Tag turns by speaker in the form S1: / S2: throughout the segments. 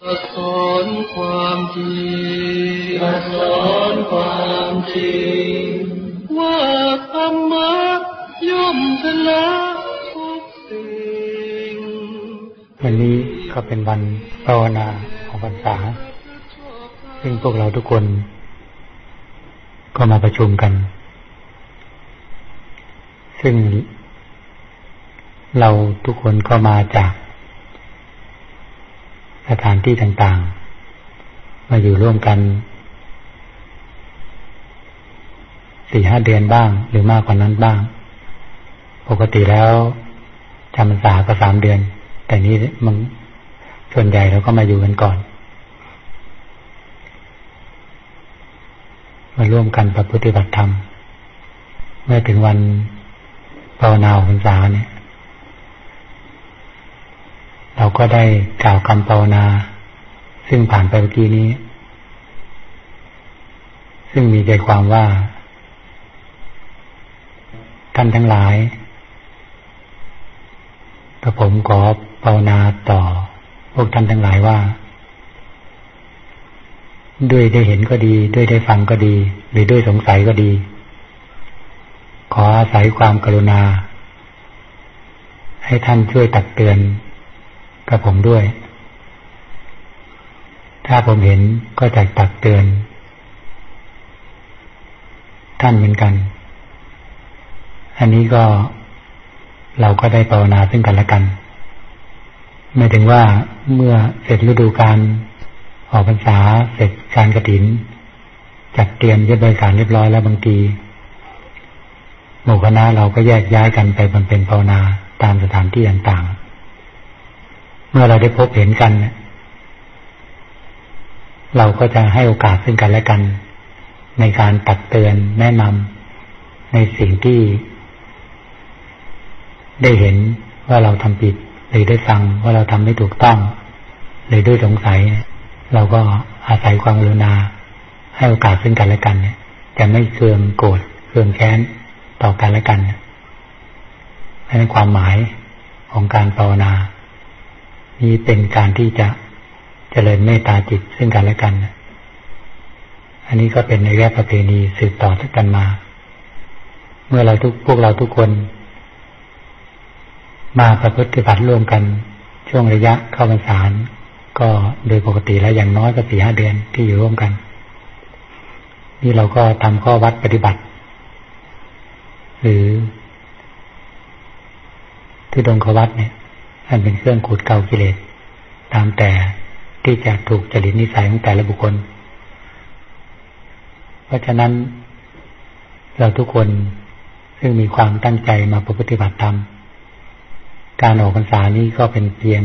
S1: สอนความจริงสอนความจริง ว่าธรรมะย่อมชนะทุกสิ่ง
S2: วันนี้ก็เป็นวันภาวนาของพรรษา ซึ่งพวกเราทุกคน ก็มาประชุมกัน ซึ่งเราทุกคนก็มาจาก สถานที่ต่างๆ มาอยู่ร่วมกันสี่ห้าเดือนบ้าง หรือมากกว่านั้นบ้าง ปกติแล้วจำพรรษาก็สามเดือน แต่นี้มันส่วนใหญ่เราก็มาอยู่กันก่อน มาร่วมกันประพฤติบัติธรรม เมื่อถึงวันภาวนาพรรษาเนี่ย เราก็ได้กล่าวคำภาวนา ซึ่งผ่านไปเมื่อกี้นี้ ซึ่งมีใจความว่า ท่านทั้งหลายกระผมขอภาวนาต่อ พวกท่านทั้งหลายว่า ด้วยได้เห็นก็ดี ด้วยได้ฟังก็ดี หรือด้วยสงสัยก็ดี ขออาศัยความกรุณา ให้ท่านช่วยตักเตือน กับผมด้วย ถ้าผมเห็นก็จะตักเตือน ท่านเหมือนกัน อันนี้ก็เราก็ได้ภาวนาซึ่งกันและกัน ไม่ถึงว่าเมื่อเสร็จฤดูการออกพรรษาเสร็จการกระถิน จัดเตรียมเย็บใบสารเรียบร้อยแล้วบางทีหมู่คณะเราก็แยกย้ายกันไปบำเพ็ญภาวนาตามสถานที่ต่างๆ เมื่อเราได้พบเห็นกัน เราก็จะให้โอกาสซึ่งกันและกัน ในการตักเตือนแนะนำในสิ่งที่ได้เห็นว่าเราทำผิดหรือได้ฟังว่าเราทำไม่ถูกต้อง หรือด้วยสงสัย เราก็อาศัยความรุณา ให้โอกาสซึ่งกันและกันเนี่ยจะไม่เคืองโกรธเคืองแค้นต่อกันและกันนั่นความหมายของการภาวนา นี้เป็นการที่จะเจริญเมตตาจิตซึ่งกันและกัน อันนี้ก็เป็นในแง่ประเพณีสืบต่อกันมา เมื่อเราทุกพวกเราทุกคน มาประพฤติบัติร่วมกัน ช่วงระยะเข้าพรรษาก็โดยปกติแล้วอย่างน้อยก็สี่ห้าเดือนที่อยู่ร่วมกัน นี่เราก็ทำข้อวัดปฏิบัติ หรือที่ดงขวัดเนี่ย อันเป็นเครื่องขูดเกากิเลสตามแต่ที่จะถูกจริตนิสัยของแต่ละบุคคล เพราะฉะนั้น เราทุกคนซึ่งมีความตั้งใจมาประพฤติบัติธรรมการออกพรรษานี้ก็เป็นเพียง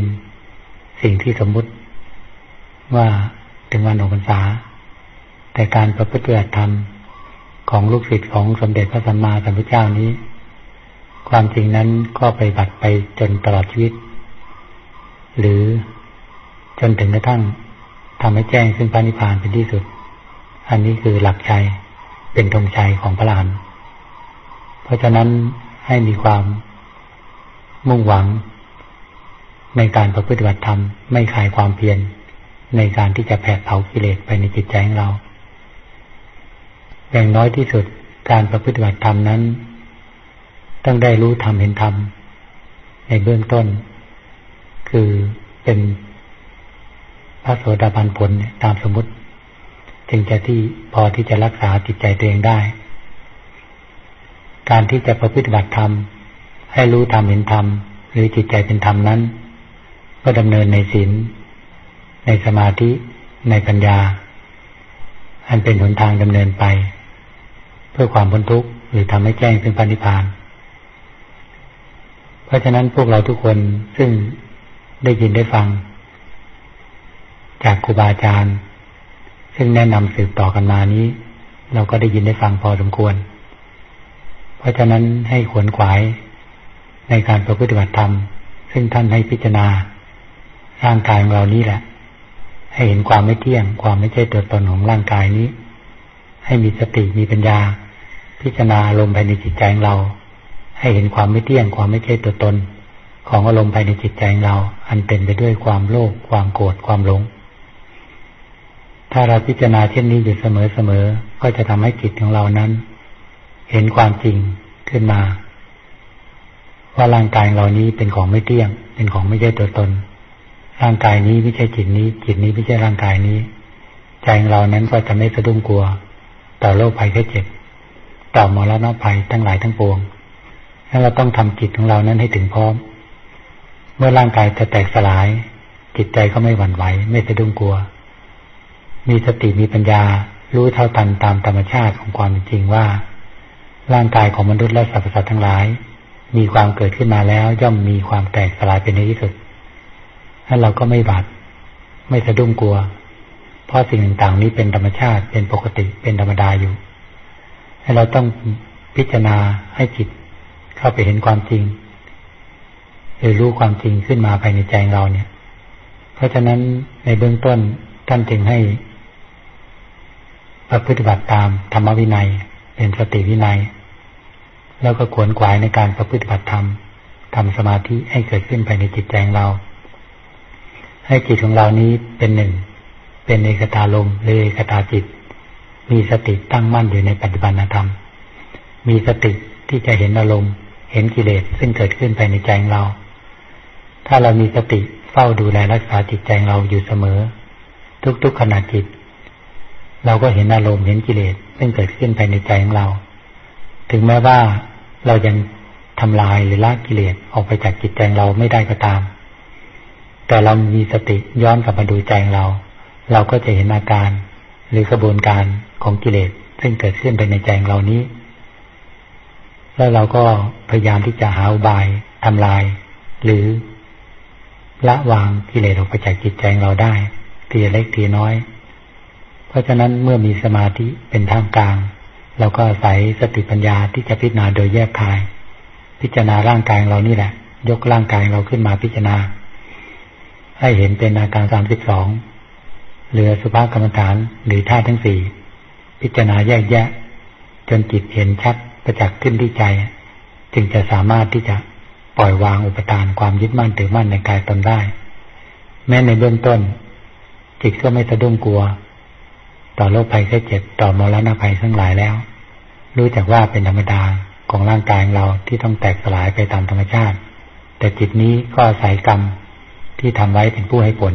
S2: สิ่งที่สมมุติว่าถึงวันออกพรรษา แต่การประพฤติปฏิบัติธรรมของลูกศิษย์ของสมเด็จพระสัมมาสัมพุทธเจ้านี้ ความจริงนั้นก็ไปบัติไปจนตลอดชีวิต หรือจนถึงกระทั่งทำให้แจ้งซึ่งพระนิพพานเป็นที่สุด อันนี้คือหลักใจเป็นธงชัยของพระลานเพราะฉะนั้นให้มีความมุ่งหวัง ในการประพฤติบัติธรรม ไม่ขายความเพียรในการที่จะแผดเผากิเลสไปในจิตใจของเรา อย่างน้อยที่สุดการประพฤติบัติธรรมนั้น ต้องได้รู้ธรรมเห็นธรรมในเบื้องต้น คือเป็นพระโสดาบันผลตามสมมติจึงจะที่พอที่จะรักษาจิตใจตัวเองได้ การที่จะประพฤติบัติธรรม ให้รู้ธรรมเห็นธรรม หรือจิตใจเป็นธรรมนั้น ก็ดำเนินในศีลในสมาธิในปัญญา อันเป็นหนทางดำเนินไป เพื่อความพ้นทุกข์หรือทำให้แจ้งเป็นปณิพาน เพราะฉะนั้นพวกเราทุกคนซึ่ง ได้ยินได้ฟัง จากครูบาอาจารย์ ซึ่งแนะนำสืบต่อกันมานี้ เราก็ได้ยินได้ฟังพอสมควร เพราะฉะนั้นให้ขวนขวายในการประพฤติบัติธรรม ซึ่งท่านให้พิจารณาร่างกายของเรานี้แหละ ให้เห็นความไม่เที่ยง ความไม่ใช่ตัวตนของร่างกายนี้ ให้มีสติมีปัญญา พิจารณาอารมณ์ภายในจิตใจของเรา ให้เห็นความไม่เที่ยง ความไม่ใช่ตัวตน ของอารมณ์ภายในจิตใจของเรา อันเต็มไปด้วยความโลภความโกรธความหลง ถ้าเราพิจารณาเช่นนี้อยู่เสมอๆก็จะทำให้จิตของเรานั้น เห็นความจริงขึ้นมา ว่าร่างกายเรานี้เป็นของไม่เที่ยง เป็นของไม่ใช่ตัวตน ร่างกายนี้ไม่ใช่จิตนี้ จิตนี้ไม่ใช่ร่างกายนี้ ใจของเรานั้นก็จะไม่สะดุ้งกลัว ต่อโรคภัยแค่เจ็บต่อมรณะภัยทั้งหลายทั้งปวงถ้าเราต้องทำจิตของเรานั้นให้ถึงพร้อม เมื่อร่างกายจะแตกสลาย จิตใจก็ไม่หวั่นไหว ไม่สะดุ้งกลัว มีสติมีปัญญา รู้เท่าทันตามธรรมชาติของความจริงว่า ร่างกายของมนุษย์และสรรพสัตว์ทั้งหลาย มีความเกิดขึ้นมาแล้วย่อมมีความแตกสลายเป็นในที่สุดถ้เราก็ไม่บาดไม่สะดุ้งกลัว เพราะสิ่งต่างๆนี้เป็นธรรมชาติเป็นปกติเป็นธรรมดาอยู่ ให้เราต้องพิจารณาให้จิตเข้าไปเห็นความจริง รือรู้ความจริงขึ้นมาภายในใจเราเนี่ย เพราะฉะนั้นในเบื้องต้นท่านจึงให้ประพฤติบัติตามธรรมวินัย เป็นสติวินัย แล้วก็ขวนขวายในการประพฤติบัติธรรมทำสมาธิให้เกิดขึ้นภายในจิตใจเรา ให้จิตของเรานี้เป็นหนึ่ง เป็นเอกตาลมหรือเอกตาจิต มีสติตั้งมั่นอยู่ในปัจจุบันธรรม มีสติที่จะเห็นอารมณ์ เห็นกิเลสซึ่งเกิดขึ้นภายในใจของเรา ถ้าเรามีสติเฝ้าดูแลรักษาจิตใจเราอยู่เสมอ ทุกๆขณะจิต เราก็เห็นอารมณ์เห็นกิเลสซึ่งเกิดขึ้นภายในใจของเรา ถึงแม้ว่าเรายังทำลายหรือละกิเลสออกไปจากจิตใจเราไม่ได้ก็ตาม แต่เรามีสติย้อนกลับมาดูใจเรา เราก็จะเห็นอาการ หรือกระบวนการของกิเลสซึ่งเกิดขึ้นภายในใจเรานี้ แล้วเราก็พยายามที่จะหาอุบายทำลาย หรือ ละวางกิเลสออกไปจากจิตใจเราได้ทีเล็กทีน้อย เพราะฉะนั้นเมื่อมีสมาธิเป็นท่างกลาง เราก็อาศัยสติปัญญาที่จะพิจารณาโดยแยกคาย พิจารณาร่างกายเรานี่แหละ ยกร่างกายเราขึ้นมาพิจารณา ให้เห็นเป็นอาการสามสิบสองเหลือสุภาพกรรมฐานหรือท่าทั้งสี่พิจารณาแยกแยะ จนจิตเห็นชัดประจักษ์ขึ้นที่ใจ จึงจะสามารถที่จะ ปล่อยวางอุปทานความยึดมั่นถือมั่นในกายตนได้ แม้ในเบื้องต้น จิตก็ไม่สะดุ้งกลัว ต่อโรคภัยแค่เจ็บต่อมรณะภัยทั้งหลายแล้ว รู้จักว่าเป็นธรรมดาของร่างกายเราที่ต้องแตกสลายไปตามธรรมชาติ แต่จิตนี้ก็อาศัยกรรมที่ทำไว้เป็นผู้ให้ผล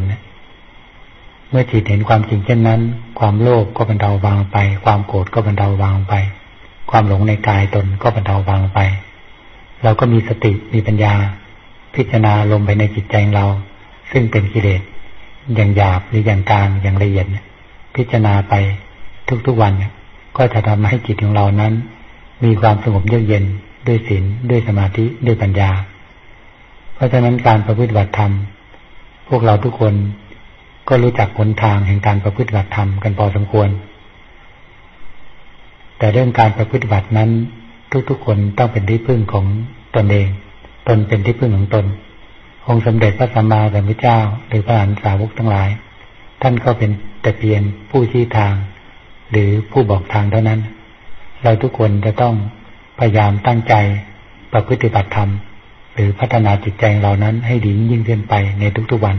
S2: เมื่อจิตเห็นความจริงเช่นนั้น ความโลภก็บรรเทาบางไป ความโกรธก็บรรเทาบางไป ความหลงในกายตนก็บรรเทาบางไป เราก็มีสติมีปัญญา พิจารณาลงไปในจิตใจเรา ซึ่งเป็นกิเลสอย่างหยาบหรืออย่างกลางอย่างละเอียดพิจารณาไปทุกๆวันก็จะทำให้จิตของเรานั้น มีความสงบเยือกเย็นด้วยศีลด้วยสมาธิด้วยปัญญา เพราะฉะนั้นการประพฤติบัติธรรม พวกเราทุกคนก็รู้จักหนทางแห่งการประพฤติบัติธรรมกันพอสมควร แต่เรื่องการประพฤติบัตินั้น ทุกๆคนต้องเป็นที่พึ่งของตนเอง ตนเป็นที่พึ่งของตน องค์สมเด็จพระสัมมาสัมพุทธเจ้า หรือพระอรหันตสาวกทั้งหลาย ท่านก็เป็นแต่เพียงผู้ชี้ทาง หรือผู้บอกทางเท่านั้น เราทุกคนจะต้องพยายามตั้งใจประพฤติบัติธรรม หรือพัฒนาจิตใจเรานั้นให้ดียิ่งขึ้นไปในทุกๆวัน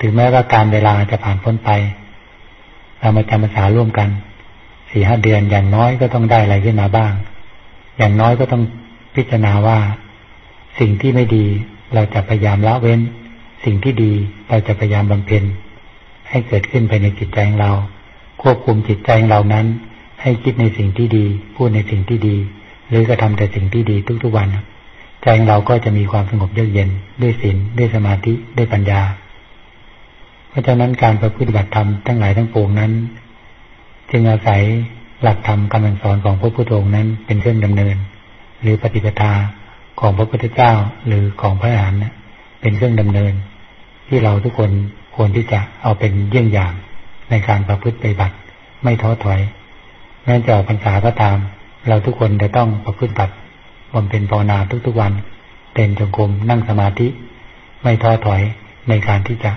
S2: ถึงแม้ว่าการเวลาจะผ่านพ้นไป เรามาจำภาษาร่วมกันสี่ห้าเดือนอย่างน้อยก็ต้องได้อะไรขึ้นมาบ้าง อย่างน้อยก็ต้องพิจารณาว่า สิ่งที่ไม่ดีเราจะพยายามละเว้น สิ่งที่ดีเราจะพยายามบำเพ็ญให้เกิดขึ้นภายในจิตใจของเรา ควบคุมจิตใจของเรานั้น ให้คิดในสิ่งที่ดี พูดในสิ่งที่ดี หรือกระทาแต่สิ่งที่ดีทุกๆวันใจของเราก็จะมีความสงบเยือกเย็น ด้วยศีลด้วยสมาธิด้วยปัญญา เพราะฉะนั้นการประพฤติบัติธรรมทั้งหลายทั้งปวงนั้น จึงอาศัย หลักธรรมคำสอนของพระพุทธองค์นั้นเป็นเครื่องดำเนิน หรือปฏิปทาของพระพุทธเจ้าหรือของพระอรหันต์เป็นเครื่องดำเนิน ที่เราทุกคนควรที่จะเอาเป็นเยี่ยงอย่างในการประพฤติปฏิบัติไม่ท้อถอยแม้จะออกพรรษาก็ตาม เราทุกคนจะต้องประพฤติปฏิบัติบำเพ็ญภาวนาทุกๆวันเต็นจงกรมนั่งสมาธิ ไม่ท้อถอยในการที่จะ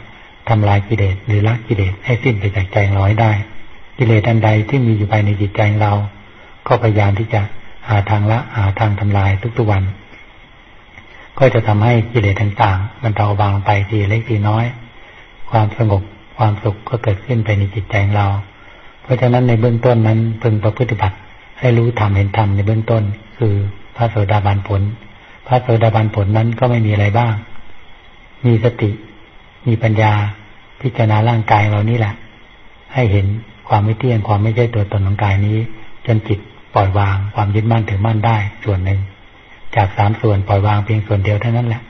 S2: ทำลายกิเลสหรือละกิเลสให้สิ้นไปจากใจร้อยได้ กิเลสอันใดที่มีอยู่ภายในจิตใจเรา ก็พยายามที่จะหาทางละหาทางทำลายทุกๆวัน ก็จะทำให้กิเลสต่างๆ มันเบาบางไปทีเล็กทีน้อย ความสงบความสุขก็เกิดขึ้นไปในจิตใจของเรา เพราะฉะนั้นในเบื้องต้นนั้นพึงประพฤติบัติให้รู้ธรรมเห็นธรรมในเบื้องต้น คือพระโสดาบันผล พระโสดาบันผลนั้นก็ไม่มีอะไรบ้าง มีสติ มีปัญญา พิจารณาร่างกายเรานี่แหละ ให้เห็น ความไม่เที่ยงความไม่ใช่ตัวตนของกายนี้ จนจิตปล่อยวางความยึดมั่นถือมั่นได้ส่วนหนึ่ง จากสามส่วนปล่อยวางเพียงส่วนเดียวเท่านั้นแหละ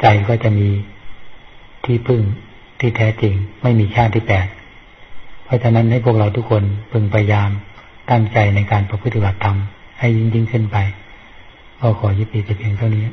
S2: ใจก็จะมีที่พึ่งที่แท้จริงไม่มีชาติที่แปดเพราะฉะนั้นให้พวกเราทุกคนพึงพยายามตั้งใจในการประพฤติบัติธรรมให้ยิ่งยิ่งขึ้นไปก็ขอยุติแต่เพียงเท่านี้